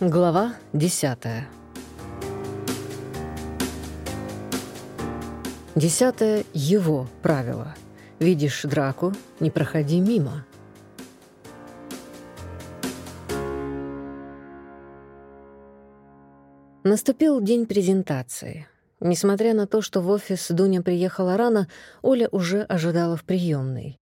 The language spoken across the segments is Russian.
Глава десятая. Десятое — его правило. Видишь драку — не проходи мимо. Наступил день презентации. Несмотря на то, что в офис Дуня приехала рано, Оля уже ожидала в приемной.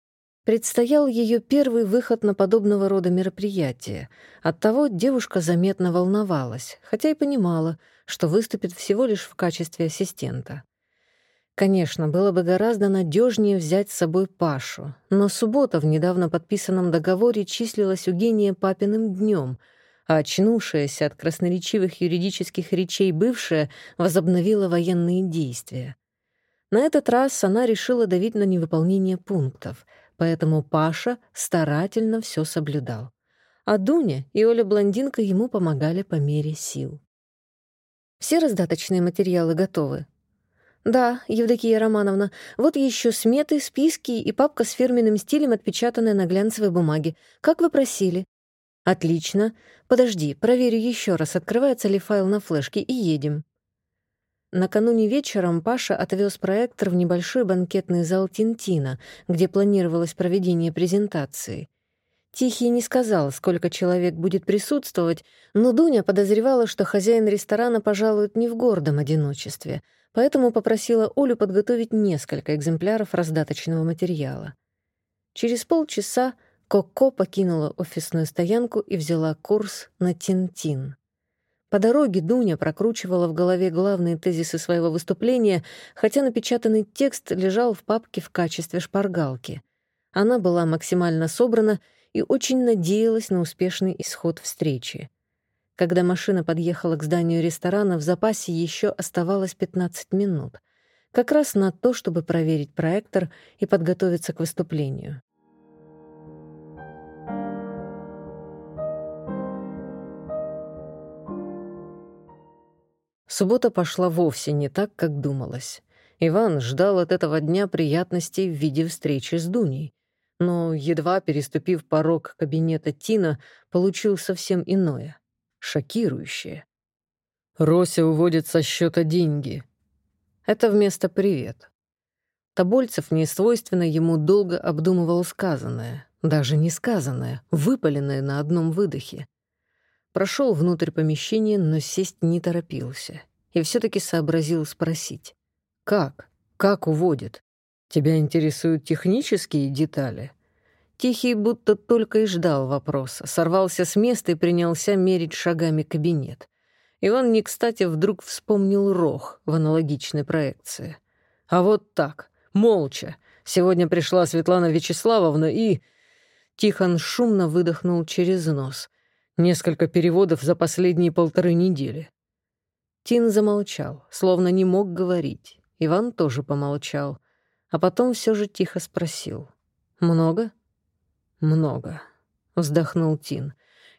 Предстоял ее первый выход на подобного рода мероприятие. Оттого девушка заметно волновалась, хотя и понимала, что выступит всего лишь в качестве ассистента. Конечно, было бы гораздо надежнее взять с собой Пашу, но суббота в недавно подписанном договоре числилась у гения папиным днем, а очнувшаяся от красноречивых юридических речей бывшая возобновила военные действия. На этот раз она решила давить на невыполнение пунктов — поэтому Паша старательно все соблюдал. А Дуня и Оля-блондинка ему помогали по мере сил. «Все раздаточные материалы готовы?» «Да, Евдокия Романовна, вот еще сметы, списки и папка с фирменным стилем, отпечатанная на глянцевой бумаге. Как вы просили?» «Отлично. Подожди, проверю еще раз, открывается ли файл на флешке, и едем». Накануне вечером Паша отвез проектор в небольшой банкетный зал Тинтина, где планировалось проведение презентации. Тихий не сказал, сколько человек будет присутствовать, но Дуня подозревала, что хозяин ресторана пожалует не в гордом одиночестве, поэтому попросила Олю подготовить несколько экземпляров раздаточного материала. Через полчаса Коко покинула офисную стоянку и взяла курс на Тинтин. По дороге Дуня прокручивала в голове главные тезисы своего выступления, хотя напечатанный текст лежал в папке в качестве шпаргалки. Она была максимально собрана и очень надеялась на успешный исход встречи. Когда машина подъехала к зданию ресторана, в запасе еще оставалось 15 минут. Как раз на то, чтобы проверить проектор и подготовиться к выступлению. Суббота пошла вовсе не так, как думалось. Иван ждал от этого дня приятностей в виде встречи с Дуней. Но, едва переступив порог кабинета Тина, получил совсем иное, шокирующее. «Рося уводит со счета деньги». Это вместо «привет». Тобольцев несвойственно ему долго обдумывал сказанное, даже не сказанное, выпаленное на одном выдохе. Прошел внутрь помещения, но сесть не торопился. И все таки сообразил спросить. «Как? Как уводит? Тебя интересуют технические детали?» Тихий будто только и ждал вопроса, сорвался с места и принялся мерить шагами кабинет. Иван не кстати вдруг вспомнил рог в аналогичной проекции. А вот так, молча. Сегодня пришла Светлана Вячеславовна и... Тихон шумно выдохнул через нос. Несколько переводов за последние полторы недели. Тин замолчал, словно не мог говорить. Иван тоже помолчал, а потом все же тихо спросил. «Много?» «Много», — вздохнул Тин.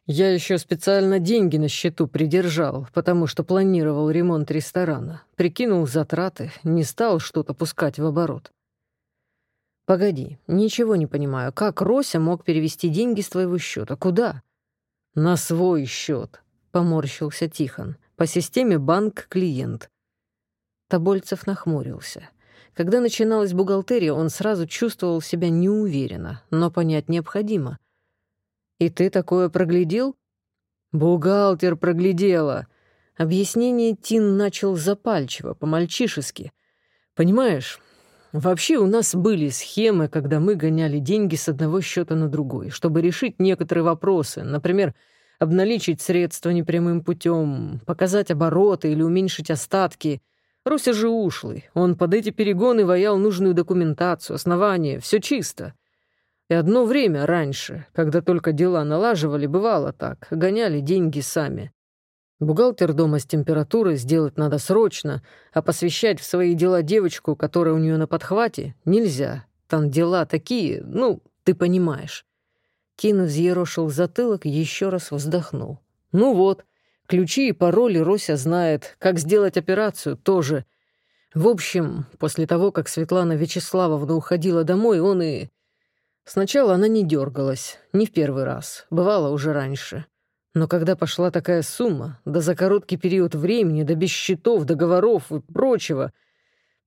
«Я еще специально деньги на счету придержал, потому что планировал ремонт ресторана. Прикинул затраты, не стал что-то пускать в оборот». «Погоди, ничего не понимаю. Как Рося мог перевести деньги с твоего счета? Куда?» «На свой счет», — поморщился Тихон, «по системе банк-клиент». Тобольцев нахмурился. Когда начиналась бухгалтерия, он сразу чувствовал себя неуверенно, но понять необходимо. «И ты такое проглядел?» «Бухгалтер проглядела!» Объяснение Тин начал запальчиво, по-мальчишески. «Понимаешь, Вообще у нас были схемы, когда мы гоняли деньги с одного счета на другой, чтобы решить некоторые вопросы, например, обналичить средства непрямым путем, показать обороты или уменьшить остатки. Руся же ушлый, он под эти перегоны ваял нужную документацию, основания, все чисто. И одно время раньше, когда только дела налаживали, бывало так, гоняли деньги сами. Бухгалтер дома с температурой сделать надо срочно, а посвящать в свои дела девочку, которая у нее на подхвате, нельзя. Там дела такие, ну, ты понимаешь». Кин взъерошил затылок и еще раз вздохнул. «Ну вот, ключи и пароли Рося знает, как сделать операцию тоже. В общем, после того, как Светлана Вячеславовна уходила домой, он и... Сначала она не дергалась, не в первый раз, бывало уже раньше. Но когда пошла такая сумма, да за короткий период времени, да без счетов, договоров и прочего,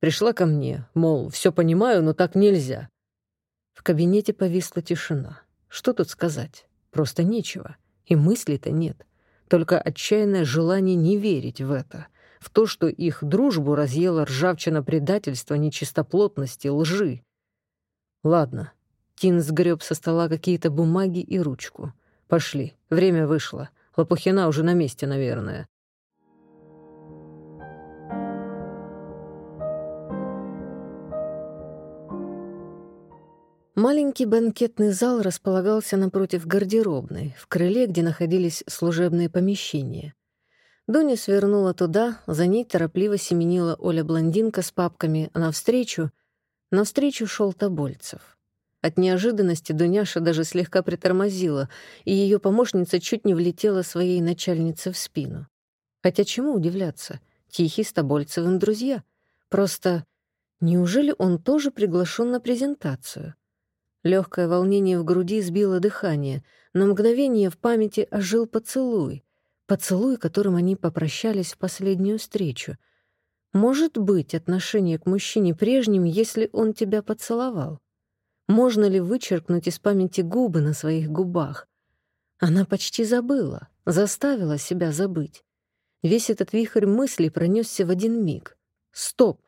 пришла ко мне, мол, все понимаю, но так нельзя. В кабинете повисла тишина. Что тут сказать? Просто нечего. И мыслей-то нет. Только отчаянное желание не верить в это. В то, что их дружбу разъела ржавчина предательства, нечистоплотности, лжи. Ладно. Тин сгреб со стола какие-то бумаги и ручку. Пошли, время вышло. Лопухина уже на месте, наверное. Маленький банкетный зал располагался напротив гардеробной, в крыле, где находились служебные помещения. Дуня свернула туда, за ней торопливо семенила Оля-блондинка с папками, навстречу... Навстречу шел Тобольцев. От неожиданности Дуняша даже слегка притормозила, и ее помощница чуть не влетела своей начальнице в спину. Хотя чему удивляться? Тихий с Тобольцевым друзья. Просто неужели он тоже приглашен на презентацию? Легкое волнение в груди сбило дыхание. На мгновение в памяти ожил поцелуй. Поцелуй, которым они попрощались в последнюю встречу. Может быть отношение к мужчине прежним, если он тебя поцеловал? Можно ли вычеркнуть из памяти губы на своих губах? Она почти забыла, заставила себя забыть. Весь этот вихрь мыслей пронесся в один миг. Стоп!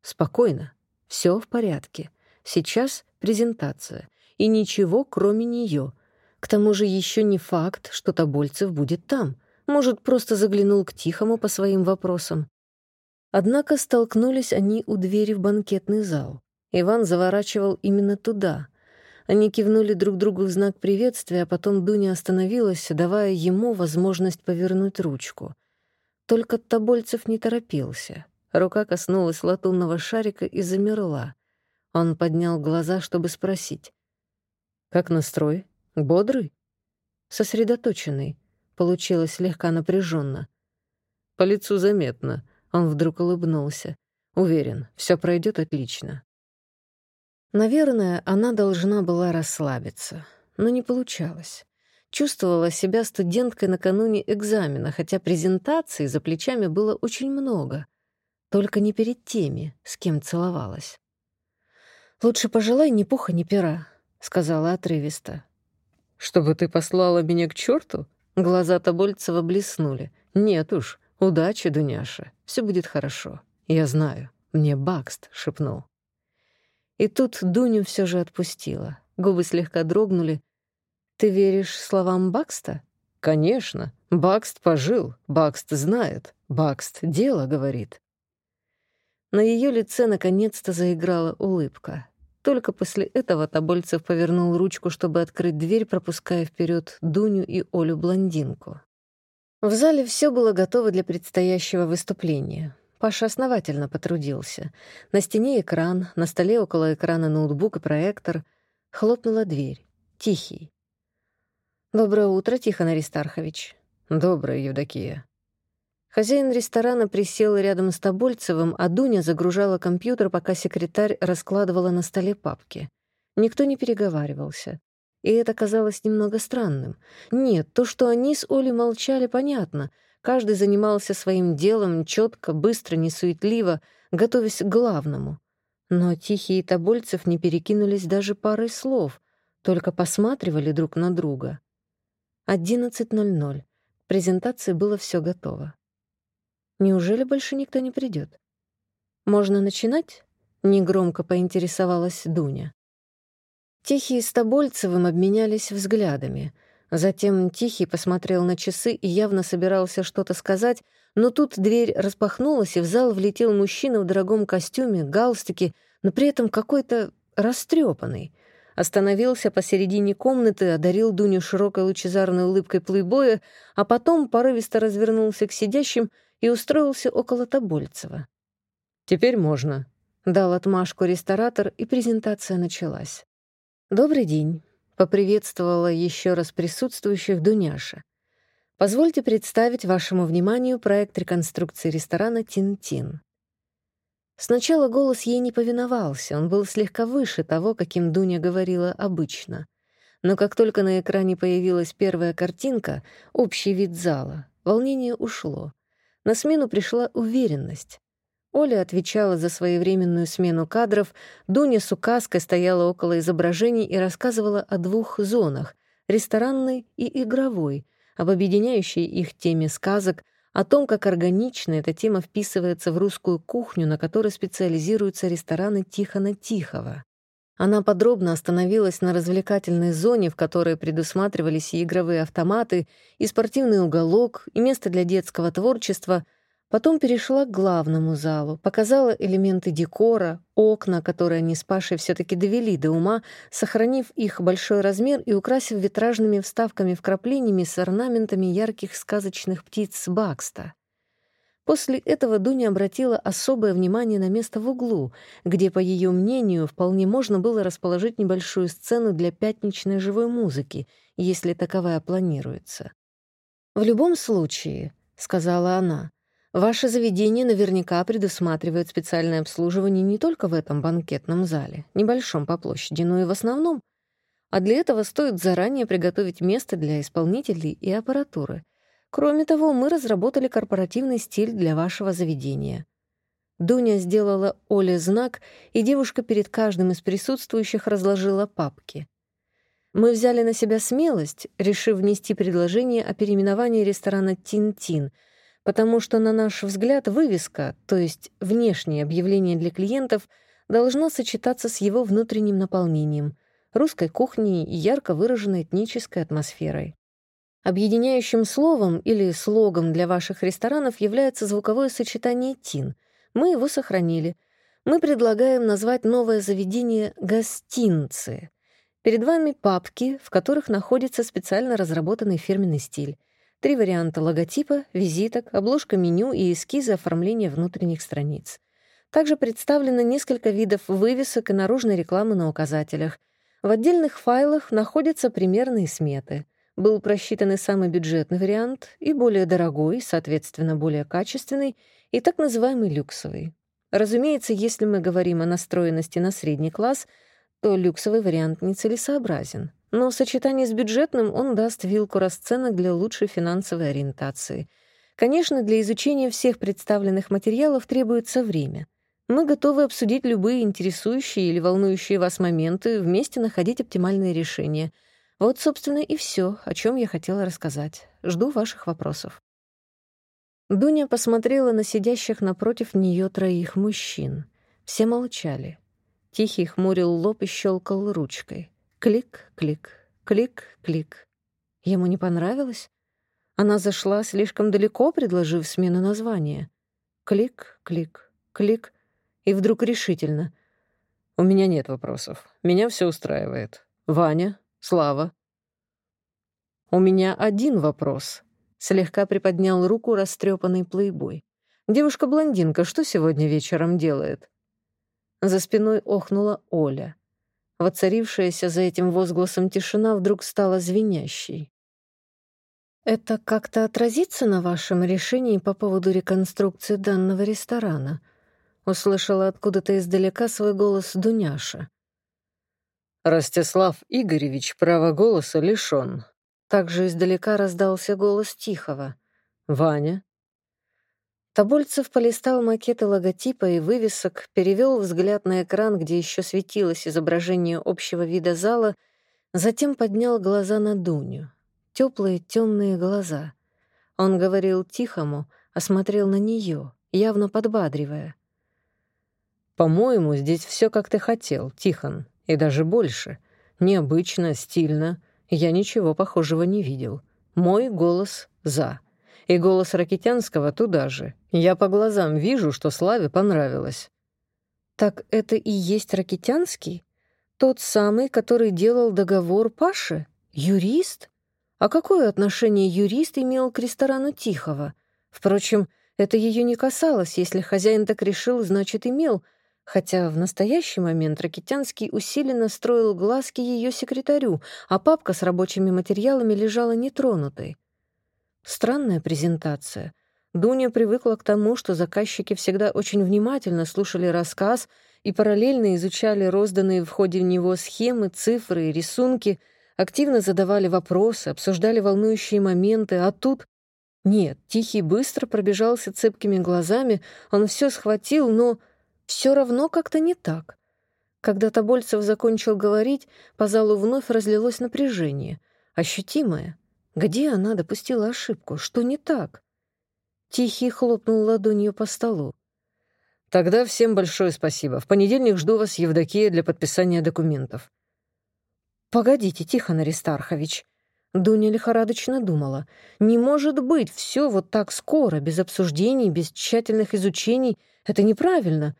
Спокойно. Все в порядке. Сейчас презентация. И ничего, кроме нее. К тому же еще не факт, что Тобольцев будет там. Может, просто заглянул к Тихому по своим вопросам. Однако столкнулись они у двери в банкетный зал. Иван заворачивал именно туда. Они кивнули друг другу в знак приветствия, а потом Дуня остановилась, давая ему возможность повернуть ручку. Только Тобольцев не торопился. Рука коснулась латунного шарика и замерла. Он поднял глаза, чтобы спросить. «Как настрой? Бодрый?» «Сосредоточенный», — получилось слегка напряженно. «По лицу заметно», — он вдруг улыбнулся. «Уверен, все пройдет отлично». Наверное, она должна была расслабиться, но не получалось. Чувствовала себя студенткой накануне экзамена, хотя презентаций за плечами было очень много. Только не перед теми, с кем целовалась. «Лучше пожелай ни пуха, ни пера», — сказала отрывисто. «Чтобы ты послала меня к черту? Глаза Тобольцева блеснули. «Нет уж, удачи, Дуняша, все будет хорошо. Я знаю», — мне Бакст шепнул. И тут Дуню все же отпустила. Губы слегка дрогнули. «Ты веришь словам Бакста?» «Конечно. Бакст пожил. Бакст знает. Бакст дело говорит». На ее лице наконец-то заиграла улыбка. Только после этого Тобольцев повернул ручку, чтобы открыть дверь, пропуская вперед Дуню и Олю-блондинку. В зале все было готово для предстоящего выступления. Паша основательно потрудился. На стене экран, на столе около экрана ноутбук и проектор. Хлопнула дверь. Тихий. «Доброе утро, Тихон Аристархович». «Доброе, Евдокия». Хозяин ресторана присел рядом с Тобольцевым, а Дуня загружала компьютер, пока секретарь раскладывала на столе папки. Никто не переговаривался. И это казалось немного странным. Нет, то, что они с Олей молчали, понятно — Каждый занимался своим делом четко, быстро, несуетливо, готовясь к главному. Но Тихий и Тобольцев не перекинулись даже парой слов, только посматривали друг на друга. 11.00. К презентации было все готово. Неужели больше никто не придет? Можно начинать? Негромко поинтересовалась Дуня. Тихий с Тобольцевым обменялись взглядами — Затем Тихий посмотрел на часы и явно собирался что-то сказать, но тут дверь распахнулась, и в зал влетел мужчина в дорогом костюме, галстуке, но при этом какой-то растрепанный. Остановился посередине комнаты, одарил Дуню широкой лучезарной улыбкой плейбоя, а потом порывисто развернулся к сидящим и устроился около Тобольцева. «Теперь можно», — дал отмашку ресторатор, и презентация началась. «Добрый день. Поприветствовала еще раз присутствующих Дуняша. Позвольте представить вашему вниманию проект реконструкции ресторана «Тин-Тин». Сначала голос ей не повиновался, он был слегка выше того, каким Дуня говорила обычно. но как только на экране появилась первая картинка, общий вид зала, волнение ушло. На смену пришла уверенность. Оля отвечала за своевременную смену кадров, Дуня с указкой стояла около изображений и рассказывала о двух зонах — ресторанной и игровой, об объединяющей их теме сказок, о том, как органично эта тема вписывается в русскую кухню, на которой специализируются рестораны Тихона Тихого. Она подробно остановилась на развлекательной зоне, в которой предусматривались и игровые автоматы, и спортивный уголок, и место для детского творчества — Потом перешла к главному залу, показала элементы декора, окна, которые они с Пашей все таки довели до ума, сохранив их большой размер и украсив витражными вставками-вкраплениями с орнаментами ярких сказочных птиц Бакста. После этого Дуня обратила особое внимание на место в углу, где, по ее мнению, вполне можно было расположить небольшую сцену для пятничной живой музыки, если таковая планируется. «В любом случае», — сказала она, — Ваше заведение наверняка предусматривает специальное обслуживание не только в этом банкетном зале, небольшом по площади, но и в основном. А для этого стоит заранее приготовить место для исполнителей и аппаратуры. Кроме того, мы разработали корпоративный стиль для вашего заведения. Дуня сделала Оле знак, и девушка перед каждым из присутствующих разложила папки. Мы взяли на себя смелость, решив внести предложение о переименовании ресторана «Тин-Тин», потому что, на наш взгляд, вывеска, то есть внешнее объявление для клиентов, должна сочетаться с его внутренним наполнением, русской кухней и ярко выраженной этнической атмосферой. Объединяющим словом или слогом для ваших ресторанов является звуковое сочетание «тин». Мы его сохранили. Мы предлагаем назвать новое заведение «гостинцы». Перед вами папки, в которых находится специально разработанный фирменный стиль. Три варианта логотипа, визиток, обложка меню и эскизы оформления внутренних страниц. Также представлено несколько видов вывесок и наружной рекламы на указателях. В отдельных файлах находятся примерные сметы. Был просчитан и самый бюджетный вариант, и более дорогой, соответственно, более качественный, и так называемый люксовый. Разумеется, если мы говорим о настроенности на средний класс, то люксовый вариант нецелесообразен. Но в сочетании с бюджетным он даст вилку расценок для лучшей финансовой ориентации. Конечно, для изучения всех представленных материалов требуется время. Мы готовы обсудить любые интересующие или волнующие вас моменты, вместе находить оптимальные решения. Вот, собственно, и все, о чем я хотела рассказать. Жду ваших вопросов. Дуня посмотрела на сидящих напротив нее троих мужчин. Все молчали. Тихий хмурил лоб и щелкал ручкой. Клик, клик, клик, клик. Ему не понравилось? Она зашла слишком далеко, предложив смену названия. Клик, клик, клик. И вдруг решительно. «У меня нет вопросов. Меня все устраивает. Ваня, Слава». «У меня один вопрос», — слегка приподнял руку растрепанный плейбой. «Девушка-блондинка что сегодня вечером делает?» За спиной охнула Оля. Воцарившаяся за этим возгласом тишина вдруг стала звенящей. «Это как-то отразится на вашем решении по поводу реконструкции данного ресторана?» Услышала откуда-то издалека свой голос Дуняша. «Ростислав Игоревич права голоса лишён». Также издалека раздался голос Тихого. «Ваня, Тобольцев полистал макеты логотипа и вывесок, перевел взгляд на экран, где еще светилось изображение общего вида зала, затем поднял глаза на Дуню. Теплые темные глаза. Он говорил тихому, осмотрел на нее, явно подбадривая. «По-моему, здесь все как ты хотел, Тихон, и даже больше. Необычно, стильно. Я ничего похожего не видел. Мой голос «за». И голос Ракитянского туда же. Я по глазам вижу, что Славе понравилось. Так это и есть Ракитянский? Тот самый, который делал договор Паше? Юрист? А какое отношение юрист имел к ресторану Тихого? Впрочем, это ее не касалось. Если хозяин так решил, значит, имел. Хотя в настоящий момент Ракитянский усиленно строил глазки ее секретарю, а папка с рабочими материалами лежала нетронутой. Странная презентация. Дуня привыкла к тому, что заказчики всегда очень внимательно слушали рассказ и параллельно изучали розданные в ходе него схемы, цифры и рисунки, Активно задавали вопросы, обсуждали волнующие моменты, а тут... Нет, Тихий быстро пробежался цепкими глазами, он все схватил, но все равно как-то не так. Когда Тобольцев закончил говорить, по залу вновь разлилось напряжение, ощутимое. Где она допустила ошибку? Что не так? Тихий хлопнул ладонью по столу. Тогда всем большое спасибо. В понедельник жду вас, Евдокия, для подписания документов. Погодите, Тихон Аристархович. Дуня лихорадочно думала. Не может быть все вот так скоро, без обсуждений, без тщательных изучений. Это неправильно.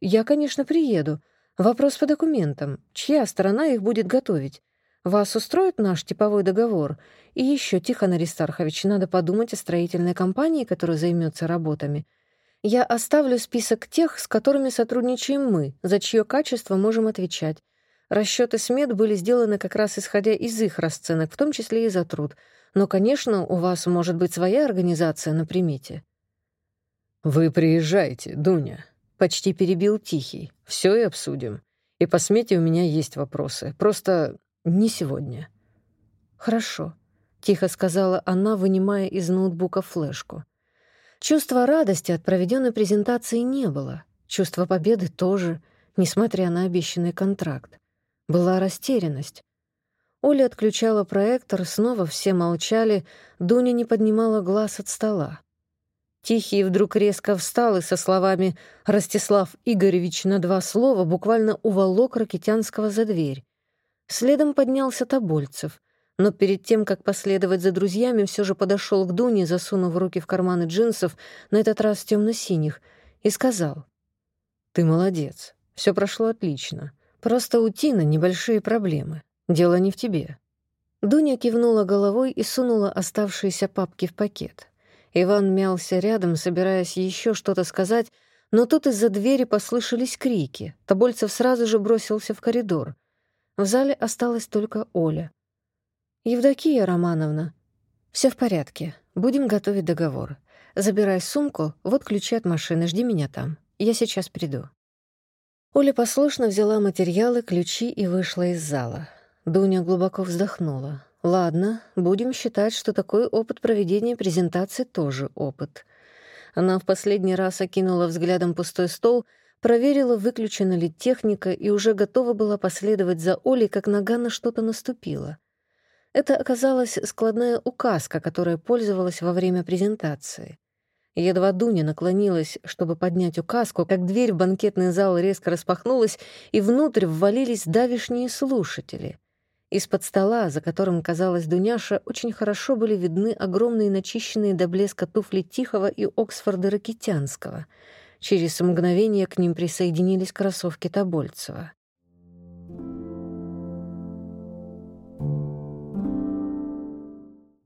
Я, конечно, приеду. Вопрос по документам. Чья сторона их будет готовить? Вас устроит наш типовой договор? И еще, Тихон Аристархович, надо подумать о строительной компании, которая займется работами. Я оставлю список тех, с которыми сотрудничаем мы, за чье качество можем отвечать. Расчеты смет были сделаны как раз исходя из их расценок, в том числе и за труд. Но, конечно, у вас может быть своя организация на примете. «Вы приезжайте, Дуня», — почти перебил Тихий. Все и обсудим. И по смете у меня есть вопросы. Просто не сегодня». «Хорошо», — тихо сказала она, вынимая из ноутбука флешку. Чувства радости от проведенной презентации не было. Чувства победы тоже, несмотря на обещанный контракт. Была растерянность. Оля отключала проектор, снова все молчали, Дуня не поднимала глаз от стола. Тихий вдруг резко встал и со словами «Ростислав Игоревич» на два слова буквально уволок Ракитянского за дверь. Следом поднялся Тобольцев — но перед тем, как последовать за друзьями, все же подошел к Дуне, засунув руки в карманы джинсов, на этот раз темно-синих, и сказал. «Ты молодец. Все прошло отлично. Просто у Тины небольшие проблемы. Дело не в тебе». Дуня кивнула головой и сунула оставшиеся папки в пакет. Иван мялся рядом, собираясь еще что-то сказать, но тут из-за двери послышались крики. Тобольцев сразу же бросился в коридор. В зале осталась только Оля — «Евдокия Романовна, все в порядке. Будем готовить договор. Забирай сумку, вот ключи от машины, жди меня там. Я сейчас приду». Оля послушно взяла материалы, ключи и вышла из зала. Дуня глубоко вздохнула. «Ладно, будем считать, что такой опыт проведения презентации тоже опыт». Она в последний раз окинула взглядом пустой стол, проверила, выключена ли техника, и уже готова была последовать за Олей, как нога на что-то наступила. Это оказалась складная указка, которая пользовалась во время презентации. Едва Дуня наклонилась, чтобы поднять указку, как дверь в банкетный зал резко распахнулась, и внутрь ввалились давишние слушатели. Из-под стола, за которым казалась Дуняша, очень хорошо были видны огромные начищенные до блеска туфли Тихого и Оксфорда Ракитянского. Через мгновение к ним присоединились кроссовки Тобольцева.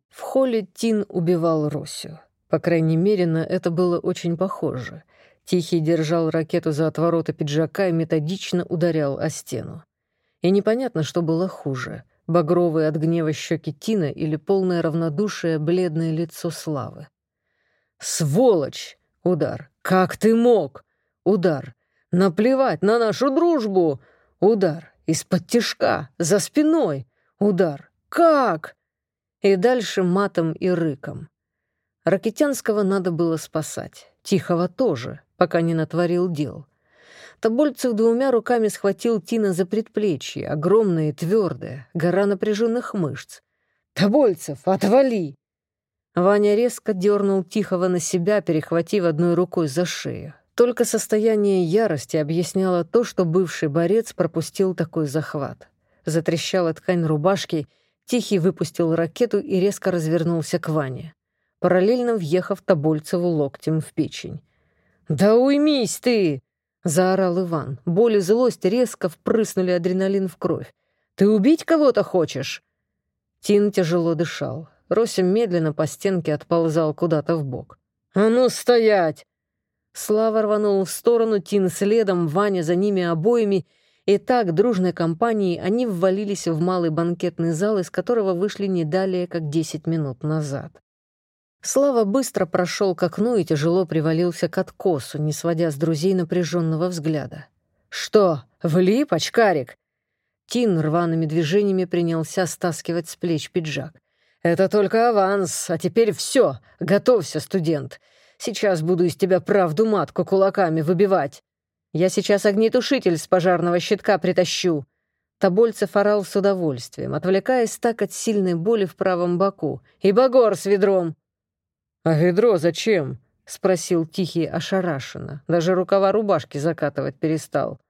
В холле Тин убивал Росю. По крайней мере, на это было очень похоже. Тихий держал ракету за отворота пиджака и методично ударял о стену. И непонятно, что было хуже — багровые от гнева щеки Тина или полное равнодушие бледное лицо Славы. «Сволочь!» — удар. «Как ты мог?» — удар. «Наплевать на нашу дружбу!» — удар. «Из-под тишка, за спиной!» — удар. «Как?» И дальше матом и рыком. Ракетянского надо было спасать. Тихого тоже, пока не натворил дел. Тобольцев двумя руками схватил Тина за предплечье, огромное и твердое, гора напряженных мышц. «Тобольцев, отвали!» Ваня резко дернул Тихого на себя, перехватив одной рукой за шею. Только состояние ярости объясняло то, что бывший борец пропустил такой захват. Затрещала ткань рубашки — Тихий выпустил ракету и резко развернулся к Ване, параллельно въехав Тобольцеву локтем в печень. «Да уймись ты!» — заорал Иван. Боль и злость резко впрыснули адреналин в кровь. «Ты убить кого-то хочешь?» Тин тяжело дышал. Рося медленно по стенке отползал куда-то в бок. «А ну, стоять!» Слава рванул в сторону, Тин следом, Ваня за ними обоими — и так, дружной компанией, они ввалились в малый банкетный зал, из которого вышли не далее, как десять минут назад. Слава быстро прошел к окну и тяжело привалился к откосу, не сводя с друзей напряженного взгляда. «Что, влип, очкарик?» Тин рваными движениями принялся стаскивать с плеч пиджак. «Это только аванс, а теперь все. Готовься, студент. Сейчас буду из тебя правду матку кулаками выбивать. Я сейчас огнетушитель с пожарного щитка притащу». Тобольцев орал с удовольствием, отвлекаясь так от сильной боли в правом боку. «И багор с ведром!» «А ведро зачем?» — спросил Тихий ошарашенно. Даже рукава рубашки закатывать перестал.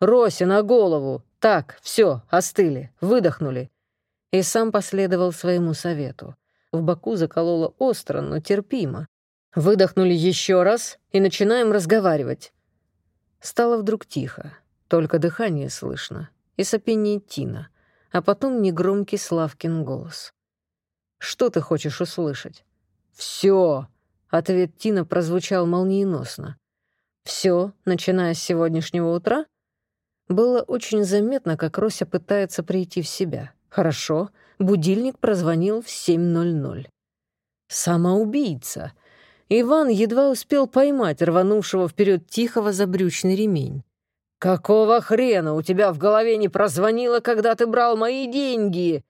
«Росе на голову! Так, все, остыли, выдохнули и сам последовал своему совету. В боку закололо остро, но терпимо. Выдохнули еще раз и начинаем разговаривать. Стало вдруг тихо, только дыхание слышно и сопение Тина, а потом негромкий Славкин голос. «Что ты хочешь услышать?» «Все!» — ответ Тина прозвучал молниеносно. «Все, начиная с сегодняшнего утра?» Было очень заметно, как Рося пытается прийти в себя. Хорошо, будильник прозвонил в 7.00. Самоубийца. Иван едва успел поймать рванувшего вперед тихого забрючный ремень. «Какого хрена у тебя в голове не прозвонило, когда ты брал мои деньги?»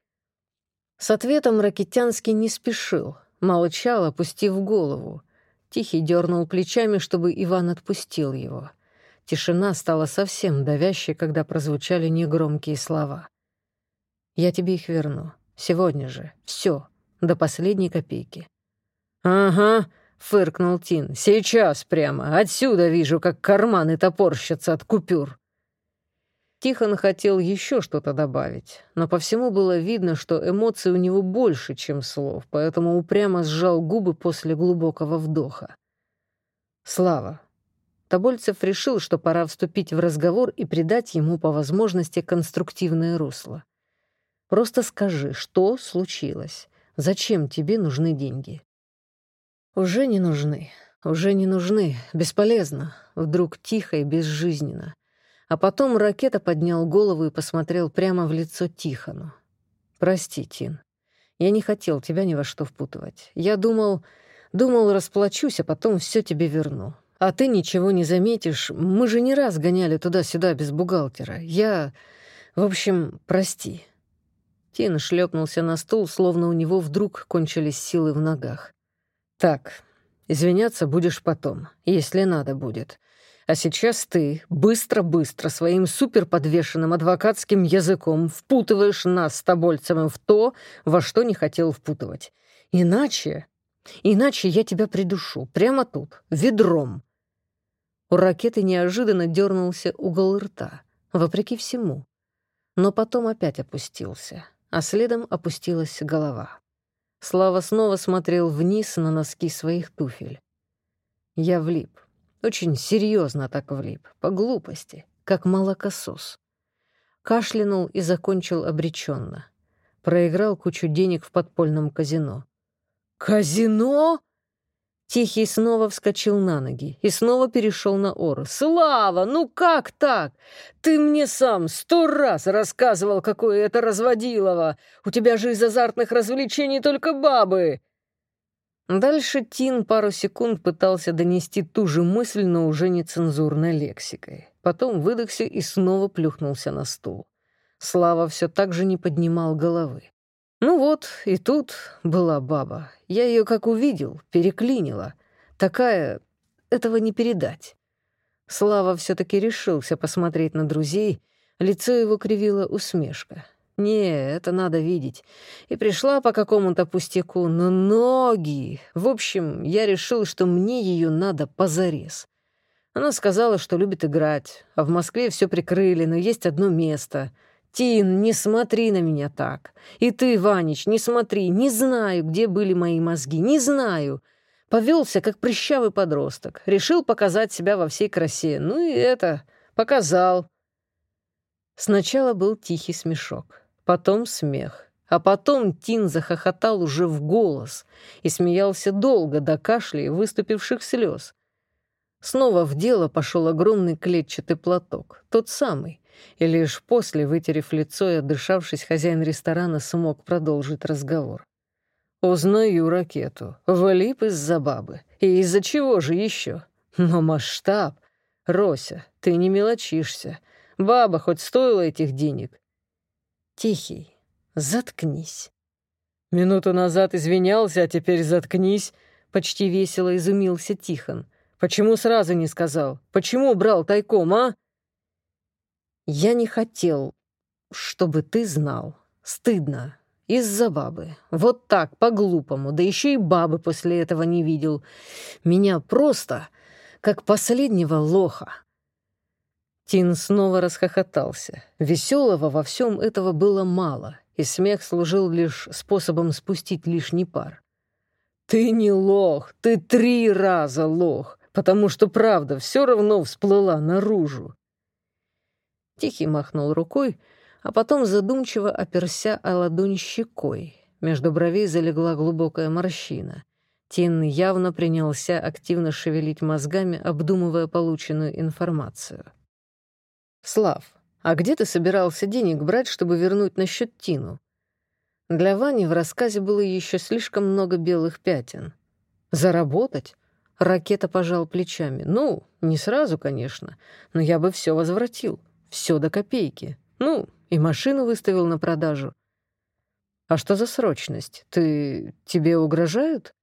С ответом Ракитянский не спешил, молчал, опустив голову. Тихий дернул плечами, чтобы Иван отпустил его. Тишина стала совсем давящей, когда прозвучали негромкие слова. Я тебе их верну. Сегодня же. Все. До последней копейки». «Ага», — фыркнул Тин. «Сейчас прямо. Отсюда вижу, как карманы топорщатся от купюр». Тихон хотел еще что-то добавить, но по всему было видно, что эмоций у него больше, чем слов, поэтому упрямо сжал губы после глубокого вдоха. «Слава». Тобольцев решил, что пора вступить в разговор и придать ему по возможности конструктивное русло. Просто скажи, что случилось? Зачем тебе нужны деньги?» «Уже не нужны. Уже не нужны. Бесполезно. Вдруг тихо и безжизненно. А потом ракета поднял голову и посмотрел прямо в лицо Тихону. «Прости, Тин. Я не хотел тебя ни во что впутывать. Я думал... Думал, расплачусь, а потом все тебе верну. А ты ничего не заметишь. Мы же не раз гоняли туда-сюда без бухгалтера. Я... В общем, прости. Тин шлепнулся на стул, словно у него вдруг кончились силы в ногах. «Так, извиняться будешь потом, если надо будет. А сейчас ты быстро-быстро своим суперподвешенным адвокатским языком впутываешь нас с Тобольцевым в то, во что не хотел впутывать. Иначе... Иначе я тебя придушу, прямо тут, ведром». У ракеты неожиданно дернулся угол рта, вопреки всему. Но потом опять опустился а следом опустилась голова. Слава снова смотрел вниз на носки своих туфель. Я влип. Очень серьезно так влип. По глупости, как молокосос. Кашлянул и закончил обреченно. Проиграл кучу денег в подпольном казино. «Казино?» Тихий снова вскочил на ноги и снова перешел на ор. «Слава, ну как так? Ты мне сам сто раз рассказывал, какое это разводилово. У тебя же из азартных развлечений только бабы!» Дальше Тин пару секунд пытался донести ту же мысль, но уже нецензурной лексикой. Потом выдохся и снова плюхнулся на стул. Слава все так же не поднимал головы. Ну вот, и тут была баба. Я ее как увидел, переклинила. Такая... Этого не передать. Слава все таки решился посмотреть на друзей. Лицо его кривило усмешка. Не, это надо видеть. И пришла по какому-то пустяку, но ноги... В общем, я решил, что мне ее надо позарез. Она сказала, что любит играть, а в Москве все прикрыли, но есть одно место — «Тин, не смотри на меня так. И ты, Ванич, не смотри. Не знаю, где были мои мозги. Не знаю». Повелся, как прыщавый подросток. Решил показать себя во всей красе. Ну и это... Показал. Сначала был тихий смешок. Потом смех. А потом Тин захохотал уже в голос и смеялся долго до кашля и выступивших слез. Снова в дело пошел огромный клетчатый платок, тот самый, и лишь после, вытерев лицо и отдышавшись, хозяин ресторана смог продолжить разговор. «Узнаю ракету. Влип из-за бабы. И из-за чего же еще? Но масштаб. Рося, ты не мелочишься. Баба хоть стоила этих денег? Тихий, заткнись. Минуту назад извинялся, а теперь заткнись, почти весело изумился Тихон. Почему сразу не сказал? Почему брал тайком, а? Я не хотел, чтобы ты знал. Стыдно. Из-за бабы. Вот так, по-глупому. Да еще и бабы после этого не видел. Меня просто как последнего лоха. Тин снова расхохотался. Веселого во всем этого было мало, и смех служил лишь способом спустить лишний пар. «Ты не лох, ты три раза лох, потому что правда все равно всплыла наружу». Тихий махнул рукой, а потом задумчиво оперся о ладонь щекой. Между бровей залегла глубокая морщина. Тин явно принялся активно шевелить мозгами, обдумывая полученную информацию. «Слав, а где ты собирался денег брать, чтобы вернуть на счет Тину?» Для Вани в рассказе было еще слишком много белых пятен. «Заработать?» Ракета пожал плечами. «Ну, не сразу, конечно, но я бы все возвратил. Все до копейки. Ну, и машину выставил на продажу». «А что за срочность? Ты... тебе угрожают?»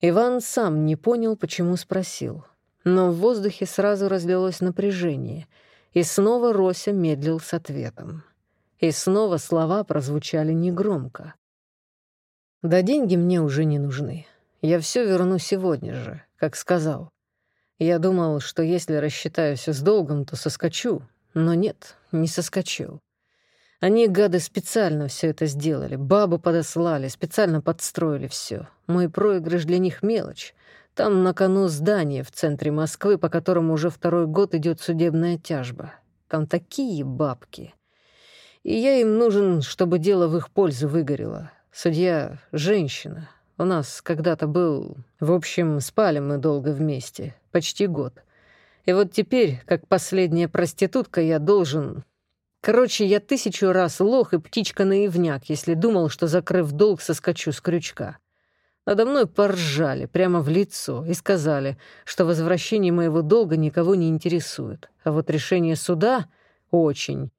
Иван сам не понял, почему спросил. Но в воздухе сразу разлилось напряжение — и снова Рося медлил с ответом. И снова слова прозвучали негромко. «Да деньги мне уже не нужны. Я все верну сегодня же, как сказал. Я думал, что если рассчитаюсь с долгом, то соскочу, но нет, не соскочил. Они, гады, специально все это сделали, бабу подослали, специально подстроили все. Мой проигрыш для них мелочь. Там на кону здание в центре Москвы, по которому уже второй год идет судебная тяжба. Там такие бабки. И я им нужен, чтобы дело в их пользу выгорело. Судья — женщина. У нас когда-то был... В общем, спали мы долго вместе. Почти год. И вот теперь, как последняя проститутка, я должен... Короче, я тысячу раз лох и птичка-наивняк, если думал, что, закрыв долг, соскочу с крючка. Надо мной поржали прямо в лицо и сказали, что возвращение моего долга никого не интересует, а вот решение суда — очень.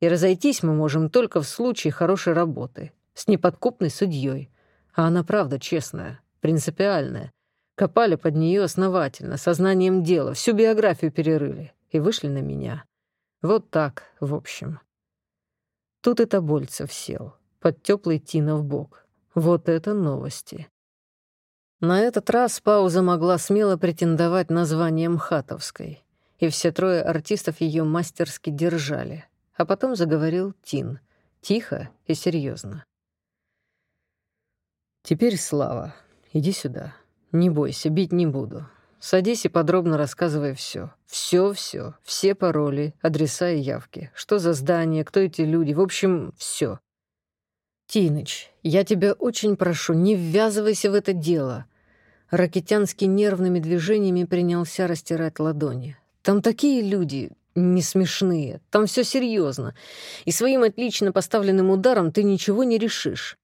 И разойтись мы можем только в случае хорошей работы, с неподкупной судьей. А она правда честная, принципиальная. Копали под нее основательно, сознанием дела, всю биографию перерыли и вышли на меня. Вот так, в общем. Тут и Тобольцев сел, под теплый Тина в бок. Вот это новости. На этот раз пауза могла смело претендовать на звание Мхатовской, и все трое артистов ее мастерски держали. А потом заговорил Тин, тихо и серьезно. «Теперь, Слава, иди сюда. Не бойся, бить не буду. Садись и подробно рассказывай все. Все-все. Все пароли, адреса и явки. Что за здание, кто эти люди. В общем, все. Тиныч, я тебя очень прошу, не ввязывайся в это дело. Ракетянский нервными движениями принялся растирать ладони. «Там такие люди, не смешные, там все серьезно, и своим отлично поставленным ударом ты ничего не решишь».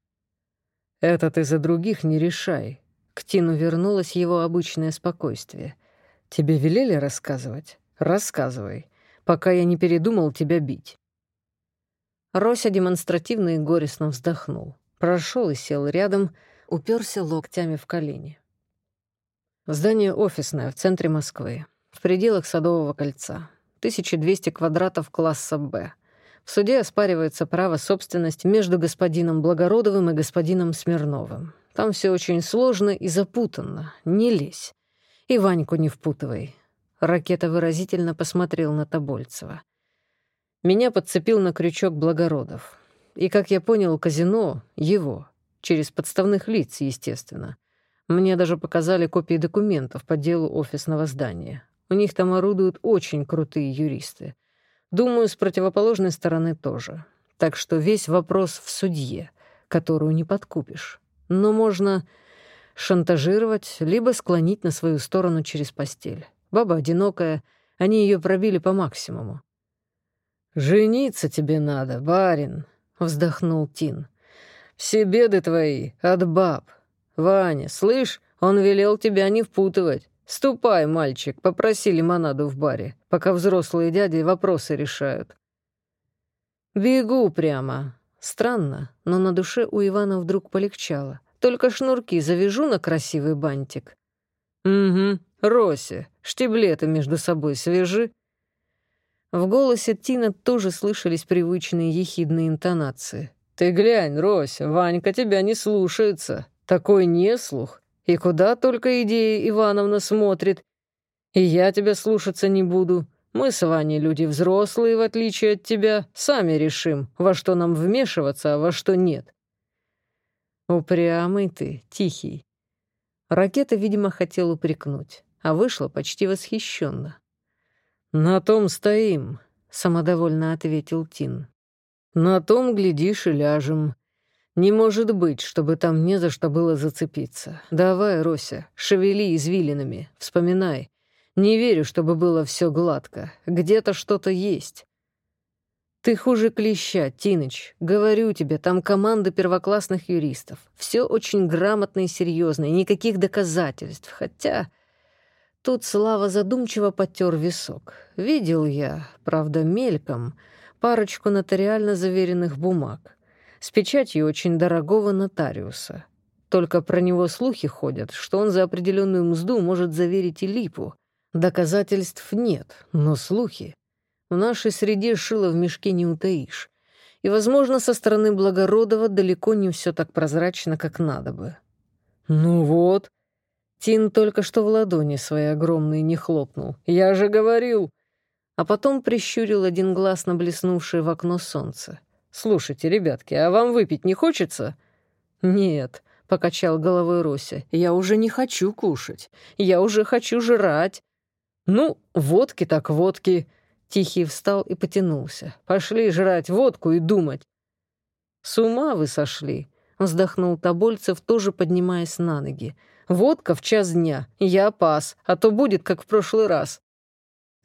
«Это ты за других не решай». К Тину вернулось его обычное спокойствие. «Тебе велели рассказывать? Рассказывай, пока я не передумал тебя бить». Рося демонстративно и горестно вздохнул. Прошел и сел рядом, уперся локтями в колени. Здание офисное в центре Москвы, в пределах Садового кольца. 1200 квадратов класса «Б». В суде оспаривается право собственности между господином Благородовым и господином Смирновым. Там все очень сложно и запутанно. Не лезь. И Ваньку не впутывай. Ракета выразительно посмотрел на Тобольцева. Меня подцепил на крючок Благородов. И, как я понял, казино — его. Через подставных лиц, естественно. Мне даже показали копии документов по делу офисного здания. У них там орудуют очень крутые юристы. Думаю, с противоположной стороны тоже. Так что весь вопрос в судье, которую не подкупишь. Но можно шантажировать, либо склонить на свою сторону через постель. Баба одинокая, они ее пробили по максимуму. «Жениться тебе надо, барин», — вздохнул Тин. «Все беды твои от баб. «Ваня, слышь, он велел тебя не впутывать. Ступай, мальчик, попроси лимонаду в баре, пока взрослые дяди вопросы решают». «Бегу прямо». Странно, но на душе у Ивана вдруг полегчало. Только шнурки завяжу на красивый бантик. «Угу, Рося, штиблеты между собой свяжи». В голосе Тина тоже слышались привычные ехидные интонации. «Ты глянь, Рося, Ванька тебя не слушается. Такой неслух. И куда только идея Ивановна смотрит. И я тебя слушаться не буду. Мы с Ваней люди взрослые, в отличие от тебя. Сами решим, во что нам вмешиваться, а во что нет». «Упрямый ты, тихий». Ракета, видимо, хотел упрекнуть, а вышла почти восхищенно. «На том стоим», — самодовольно ответил Тин. На том, глядишь, и ляжем. Не может быть, чтобы там не за что было зацепиться. Давай, Рося, шевели извилинами, вспоминай. Не верю, чтобы было все гладко. Где-то что-то есть. Ты хуже клеща, Тиныч. Говорю тебе, там команда первоклассных юристов. Все очень грамотно и серьезно, и никаких доказательств. Хотя... Тут Слава задумчиво потер висок. Видел я, правда, мельком, парочку нотариально заверенных бумаг с печатью очень дорогого нотариуса. Только про него слухи ходят, что он за определенную мзду может заверить и липу. Доказательств нет, но слухи. В нашей среде шило в мешке не утаишь. И, возможно, со стороны Благородова далеко не все так прозрачно, как надо бы. Ну вот. Тин только что в ладони свои огромные не хлопнул. Я же говорил а потом прищурил один глаз на блеснувшее в окно солнце. «Слушайте, ребятки, а вам выпить не хочется?» «Нет», — покачал головой Рося, — «я уже не хочу кушать. Я уже хочу жрать». «Ну, водки так водки». Тихий встал и потянулся. «Пошли жрать водку и думать». «С ума вы сошли», — вздохнул Тобольцев, тоже поднимаясь на ноги. «Водка в час дня. Я пас, а то будет, как в прошлый раз.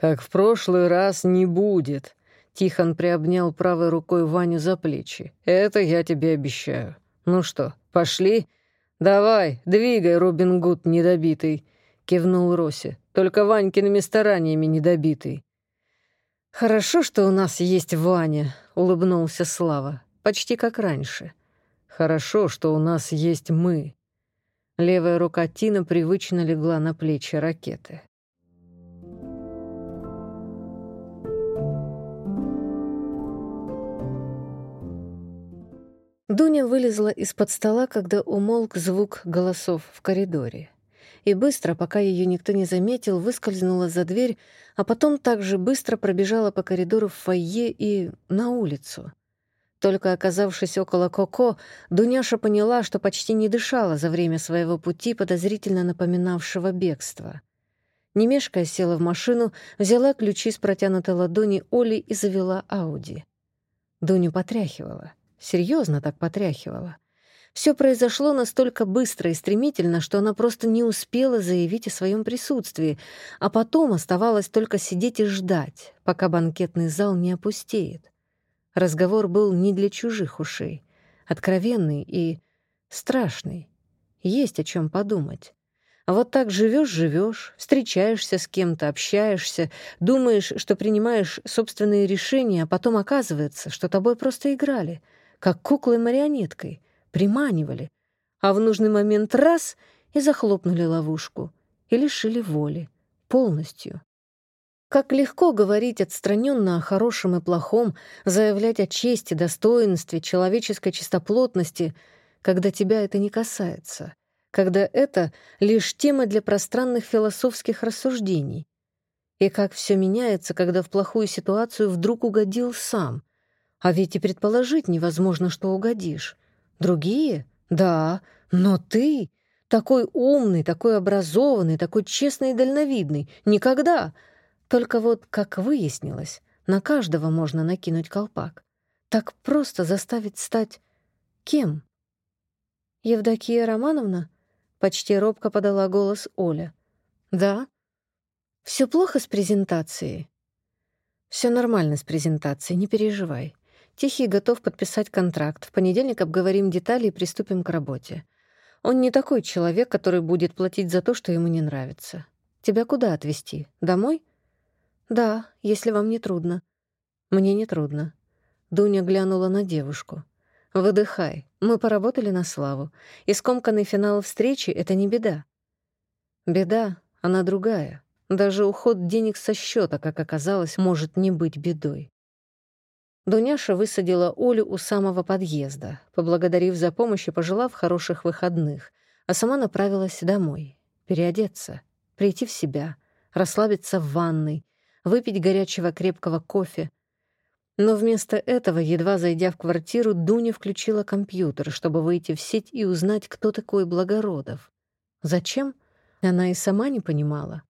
«Как в прошлый раз не будет», — Тихон приобнял правой рукой Ваню за плечи. «Это я тебе обещаю. Ну что, пошли?» «Давай, двигай, Робин Гуд недобитый», — кивнул Роси. «Только Ванькиными стараниями недобитый». «Хорошо, что у нас есть Ваня», — улыбнулся Слава. «Почти как раньше. Хорошо, что у нас есть мы». Левая рука Тина привычно легла на плечи ракеты. Дуня вылезла из-под стола, когда умолк звук голосов в коридоре. И быстро, пока ее никто не заметил, выскользнула за дверь, а потом также быстро пробежала по коридору в фойе и на улицу. Только оказавшись около Коко, Дуняша поняла, что почти не дышала за время своего пути, подозрительно напоминавшего бегство. Немешкая села в машину, взяла ключи с протянутой ладони Оли и завела Ауди. Дуню потряхивала — Серьезно так потряхивала. Все произошло настолько быстро и стремительно, что она просто не успела заявить о своем присутствии, а потом оставалось только сидеть и ждать, пока банкетный зал не опустеет. Разговор был не для чужих ушей, откровенный и страшный. Есть о чем подумать. А вот так живешь, живешь, встречаешься с кем-то, общаешься, думаешь, что принимаешь собственные решения, а потом оказывается, что тобой просто играли — как куклой-марионеткой, приманивали, а в нужный момент раз — и захлопнули ловушку, и лишили воли, полностью. Как легко говорить отстраненно о хорошем и плохом, заявлять о чести, достоинстве, человеческой чистоплотности, когда тебя это не касается, когда это лишь тема для пространных философских рассуждений. И как все меняется, когда в плохую ситуацию вдруг угодил сам, а ведь и предположить невозможно, что угодишь. Другие? Да, но ты такой умный, такой образованный, такой честный и дальновидный. Никогда. Только вот, как выяснилось, на каждого можно накинуть колпак. Так просто заставить стать кем? Евдокия Романовна? Почти робко подала голос Оля. Да. Все плохо с презентацией? Все нормально с презентацией, не переживай. Тихий готов подписать контракт. В понедельник обговорим детали и приступим к работе. Он не такой человек, который будет платить за то, что ему не нравится. Тебя куда отвезти? Домой? Да, если вам не трудно. Мне не трудно. Дуня глянула на девушку. «Выдыхай. Мы поработали на славу. И скомканный финал встречи — это не беда». «Беда, она другая. Даже уход денег со счета, как оказалось, может не быть бедой». Дуняша высадила Олю у самого подъезда, поблагодарив за помощь и пожелав хороших выходных, а сама направилась домой, переодеться, прийти в себя, расслабиться в ванной, выпить горячего крепкого кофе — но вместо этого, едва зайдя в квартиру, Дуня включила компьютер, чтобы выйти в сеть и узнать, кто такой Благородов. Зачем? Она и сама не понимала.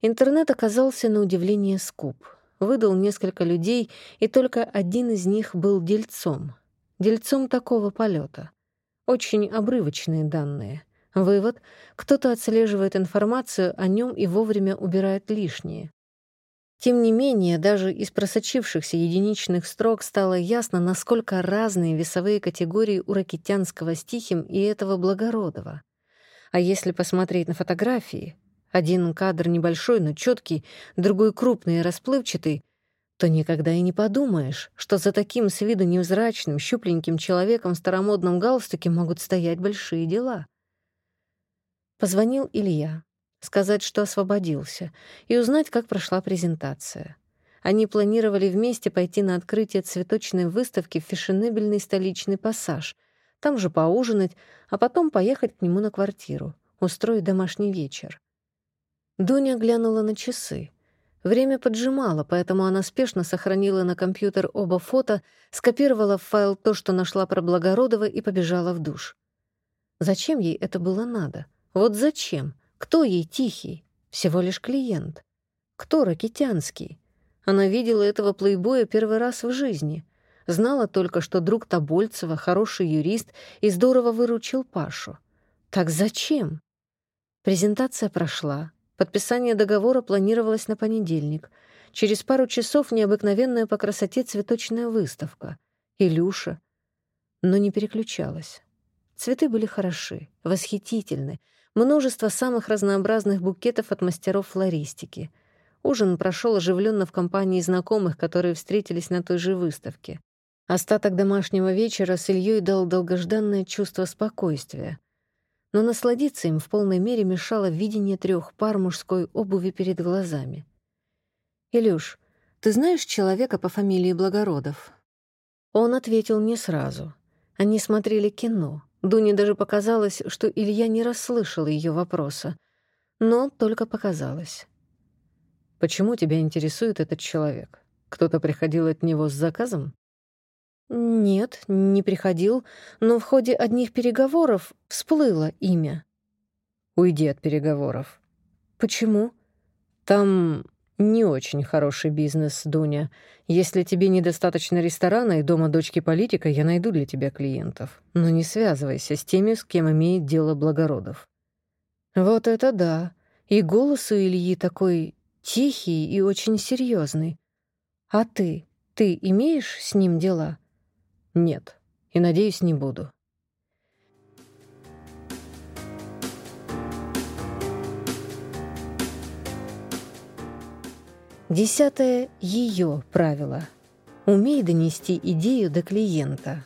Интернет оказался на удивление скуп. Выдал несколько людей, и только один из них был дельцом. Дельцом такого полета. Очень обрывочные данные. Вывод — кто-то отслеживает информацию о нем и вовремя убирает лишнее. Тем не менее, даже из просочившихся единичных строк стало ясно, насколько разные весовые категории у ракетянского стихим и этого благородного. А если посмотреть на фотографии, один кадр небольшой, но четкий, другой крупный и расплывчатый, то никогда и не подумаешь, что за таким с виду невзрачным, щупленьким человеком в старомодном галстуке могут стоять большие дела. Позвонил Илья сказать, что освободился, и узнать, как прошла презентация. Они планировали вместе пойти на открытие цветочной выставки в фешенебельный столичный пассаж, там же поужинать, а потом поехать к нему на квартиру, устроить домашний вечер. Дуня глянула на часы. Время поджимало, поэтому она спешно сохранила на компьютер оба фото, скопировала в файл то, что нашла про Благородова, и побежала в душ. Зачем ей это было надо? Вот зачем? Кто ей Тихий? Всего лишь клиент. Кто Ракитянский? Она видела этого плейбоя первый раз в жизни. Знала только, что друг Тобольцева хороший юрист и здорово выручил Пашу. Так зачем? Презентация прошла. Подписание договора планировалось на понедельник. Через пару часов необыкновенная по красоте цветочная выставка. Илюша. Но не переключалась. Цветы были хороши, восхитительны, Множество самых разнообразных букетов от мастеров флористики. Ужин прошел оживленно в компании знакомых, которые встретились на той же выставке. Остаток домашнего вечера с Ильей дал долгожданное чувство спокойствия. Но насладиться им в полной мере мешало видение трех пар мужской обуви перед глазами. «Илюш, ты знаешь человека по фамилии Благородов?» Он ответил не сразу. Они смотрели кино. Дуне даже показалось, что Илья не расслышал ее вопроса. Но только показалось. «Почему тебя интересует этот человек? Кто-то приходил от него с заказом?» «Нет, не приходил, но в ходе одних переговоров всплыло имя». «Уйди от переговоров». «Почему?» «Там не очень хороший бизнес, Дуня. Если тебе недостаточно ресторана и дома дочки политика, я найду для тебя клиентов. Но не связывайся с теми, с кем имеет дело Благородов. Вот это да. И голос у Ильи такой тихий и очень серьезный. А ты, ты имеешь с ним дела? Нет. И, надеюсь, не буду. Десятое — ее правило. Умей донести идею до клиента —